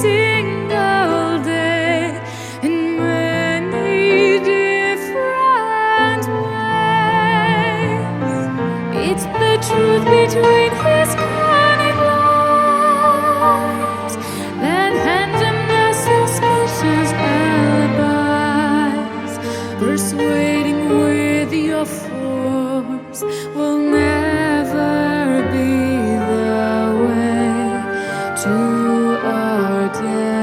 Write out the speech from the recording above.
single day in many different ways. It's the truth between his cunning lies that suspicious alibis, persuading with your force will never be the way to our today.